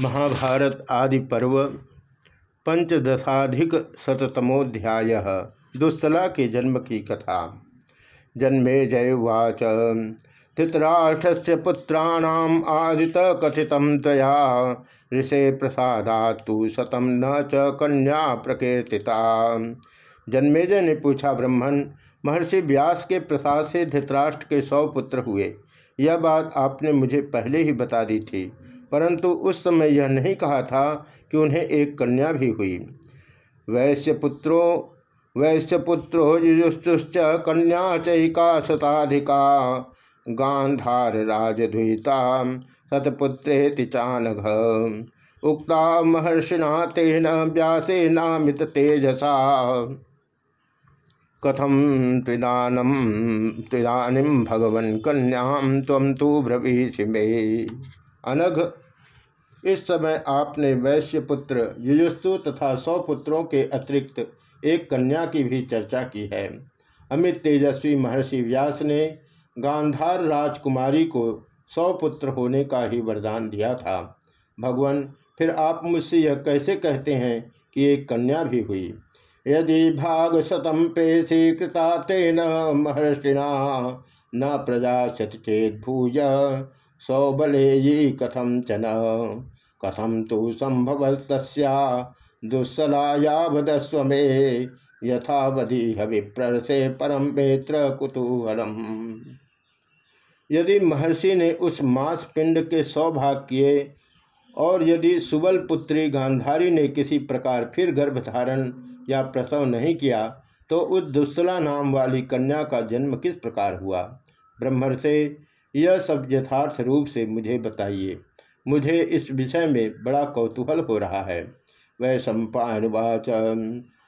महाभारत आदि पर्व पंचदशाधिक शतमोध्याय दुस्सला के जन्म की कथा। जन्मे जयवाच। धृतराष्ट्र से पुत्राणाम आदित कथित तया ऋषे प्रसादातु शतम न च कन्या प्रकीर्तिता। जन्मेजय ने पूछा ब्रह्मण, महर्षि व्यास के प्रसाद से धृतराष्ट्र के सौ पुत्र हुए। यह बात आपने मुझे पहले ही बता दी थी। परंतु उस समय यह नहीं कहा था कि उन्हें एक कन्या भी हुई। वैश्य पुत्रो वैश्य पुत्रो युजुस्तुश्च कन्या चैका शताधिका, गांधार राजधुता शतपुत्रेति चानघ उक्ता महर्षिना तेन व्यासे नामित तेजसा। कथम त्रिदानम त्रिदानीम भगवन कन्याम तम तो ब्रवीषि मे। अनघ इस समय आपने वैश्य पुत्र युयुस्तु तथा सौ पुत्रों के अतिरिक्त एक कन्या की भी चर्चा की है। अमित तेजस्वी महर्षि व्यास ने गांधार राजकुमारी को सौ पुत्र होने का ही वरदान दिया था। भगवान, फिर आप मुझसे यह कैसे कहते हैं कि एक कन्या भी हुई? यदि भाग शतम पेशी कृता तेन महर्षिना न प्रजा शत चेत भूज सौबले कथम चन? कथम तो संभवस्त दुस्सलायावदस्व मे? यथावधि हविप्र से परम बेत्र कुतूहलम। यदि महर्षि ने उस मास पिंड के सौ भाग किए और यदि सुबल पुत्री गांधारी ने किसी प्रकार फिर गर्भ धारण या प्रसव नहीं किया तो उस दुस्सला नाम वाली कन्या का जन्म किस प्रकार हुआ? ब्रह्मण से यह सब यथार्थ रूप से मुझे बताइए। मुझे इस विषय में बड़ा कौतूहल हो रहा है। वै सम्पावाच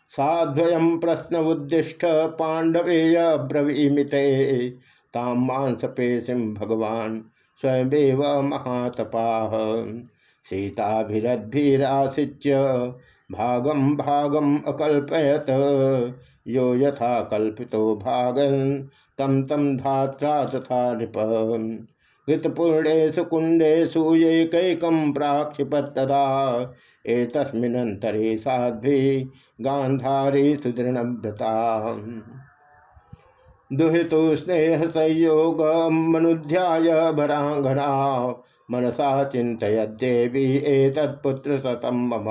साध्वयम प्रश्न उद्दिष्ट पांडवेय ब्रवीमिते ताम मांसपेशिम भगवान स्वयं महातपा। सीताभिरद्भिरासिच्य भागम भागम अकल्पयत। यो यथा कल्पितो भागन तम तम धात्रा तथा नृप। घृतपूर्णेशु कुंडेशु ये कैकम प्राक्षिपत्तदा। एतस्मिन्नन्तरे साध्वी गांधारी सुदृढ़व्रता। दुहितु स्नेह संयोग मनुध्याय भरांगना मनसा चिंतयदेवी एतत्पुत्र सतम मम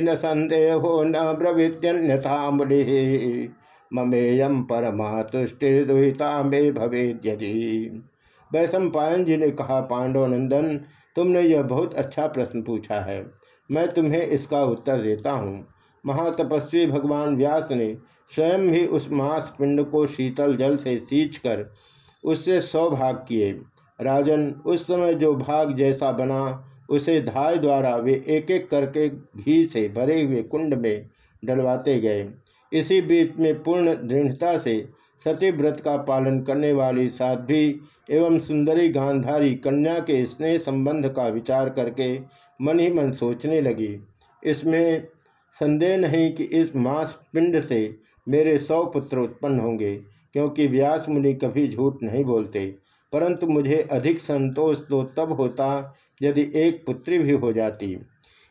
न संदेहो न ब्रवीत्यन्यथा मुनि। ममेयम परमा तुष्टिर्दुहिता में भवे यदि। पायन जी ने कहा, पांडव नंदन, तुमने यह बहुत अच्छा प्रश्न पूछा है। मैं तुम्हें इसका उत्तर देता हूँ। महातपस्वी भगवान व्यास ने स्वयं ही उस मांस पिंड को शीतल जल से सींच कर उससे सौ भाग किए। राजन, उस समय जो भाग जैसा बना, उसे धाय द्वारा वे एक एक करके घी से भरे हुए कुंड में डलवाते गए। इसी बीच में पूर्ण दृढ़ता से सती व्रत का पालन करने वाली साध्वी एवं सुंदरी गांधारी कन्या के स्नेह संबंध का विचार करके मन ही मन सोचने लगी। इसमें संदेह नहीं कि इस मास पिंड से मेरे सौ पुत्र उत्पन्न होंगे, क्योंकि व्यास मुनि कभी झूठ नहीं बोलते। परंतु मुझे अधिक संतोष तो तब होता यदि एक पुत्री भी हो जाती।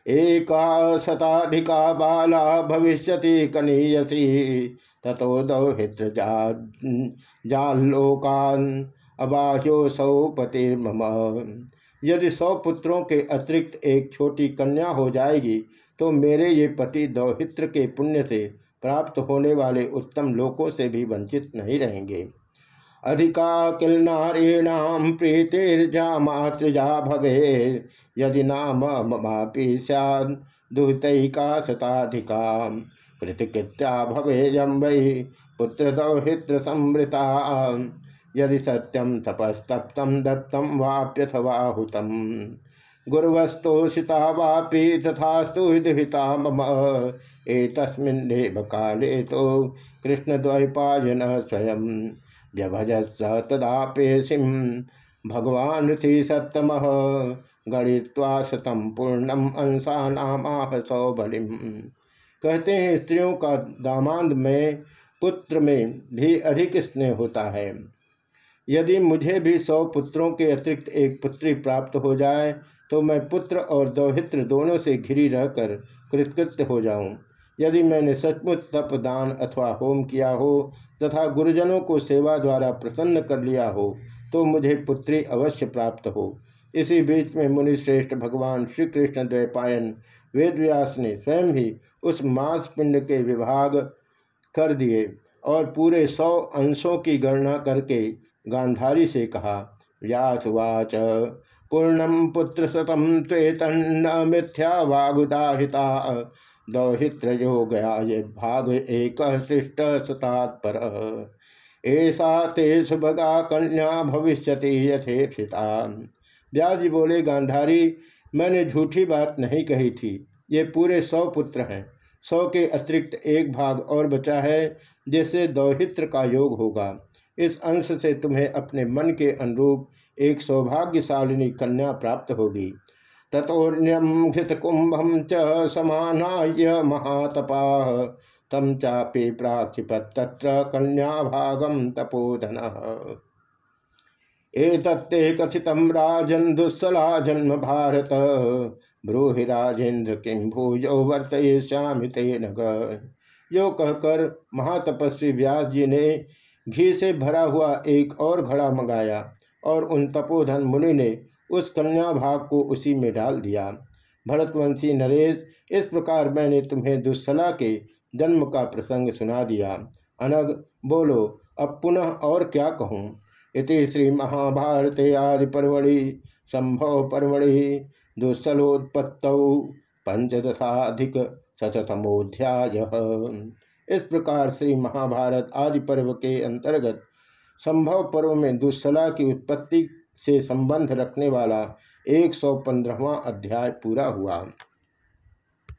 एका शताधिका बाला भविष्य कनीयसी। तथो दौहित्र जालोकान अबाह्यो सौ पतिर्मम। यदि सौ पुत्रों के अतिरिक्त एक छोटी कन्या हो जाएगी तो मेरे ये पति दौहित्र के पुण्य से प्राप्त होने वाले उत्तम लोकों से भी वंचित नहीं रहेंगे। अधिका किल नारीणाम प्रीतिर्जा मातृजा भवे यदि नाम ममापि सैद दुहितैका शताधिका कृतिकृत्या भवेयम वै पुत्रदौहित्र संवृता यदि सत्यम तपस्तप्तम दत्तम वाप्यथवा हुतम गुरुवस्तोषिता वापि तथास्तु दुहिता मम। एतस्मिन्नेव काले तो कृष्णद्वैपायन स्वयं व्यभजत तदापेशिम भगवान थी सत्तम गणित्वा शतम पूर्णम अंसा नामाह सौबलिम। कहते हैं, स्त्रियों का दामाद में, पुत्र में भी अधिक स्नेह होता है। यदि मुझे भी सौ पुत्रों के अतिरिक्त एक पुत्री प्राप्त हो जाए तो मैं पुत्र और दौहित्र दोनों से घिरी रहकर कृतकृत्य हो जाऊँ। यदि मैंने सचमुच तप दान अथवा होम किया हो तथा गुरुजनों को सेवा द्वारा प्रसन्न कर लिया हो तो मुझे पुत्री अवश्य प्राप्त हो। इसी बीच में मुनिश्रेष्ठ भगवान श्री कृष्ण द्वैपायन वेदव्यास ने स्वयं ही उस मांस पिंड के विभाग कर दिए और पूरे सौ अंशों की गणना करके गांधारी से कहा व्यासुवाच पूर्णम पुत्र शतम त्वेतन्न मिथ्या वागुदाहिता। दौहित्र गया, ये भाग एक सृष्ट सतात्पर ऐसा ते सुभगा कन्या भविष्य यथेक्षिता। व्यास जी बोले, गांधारी, मैंने झूठी बात नहीं कही थी। ये पूरे सौ पुत्र हैं। सौ के अतिरिक्त एक भाग और बचा है, जिससे दौहित्र का योग होगा। इस अंश से तुम्हें अपने मन के अनुरूप एक सौभाग्यशालिनी कन्या प्राप्त होगी। तथोन्यम घृत कुंभम च समानाय महातपा। तम चापे प्राक्षिपत तत्र कन्या भागम तपोधन। एतत्ते कथित राजन दुस्सला जन्म भारत ब्रूहि राजेंद्र किम भूजो वर्तयेश्यामि ते यो कहकर महातपस्वी व्यास जी ने घी से भरा हुआ एक और घड़ा मंगाया और उन तपोधन मुनि ने उस कन्या भाग को उसी में डाल दिया। भरतवंशी, नरेश, इस प्रकार मैंने तुम्हें दुस्सला के जन्म का प्रसंग सुना दिया। अनग, बोलो, अब पुनः और क्या कहूँ? इति श्री महाभारत आदि परमढ़ि संभव परमढ़ि दुस्सलोत्पत्त पंचदशाधिक शतमोध्याय इस प्रकार श्री महाभारत आदि पर्व के अंतर्गत संभव पर्व में दुस्सला की उत्पत्ति से संबंध रखने वाला एक सौ पंद्रहवा अध्याय पूरा हुआ।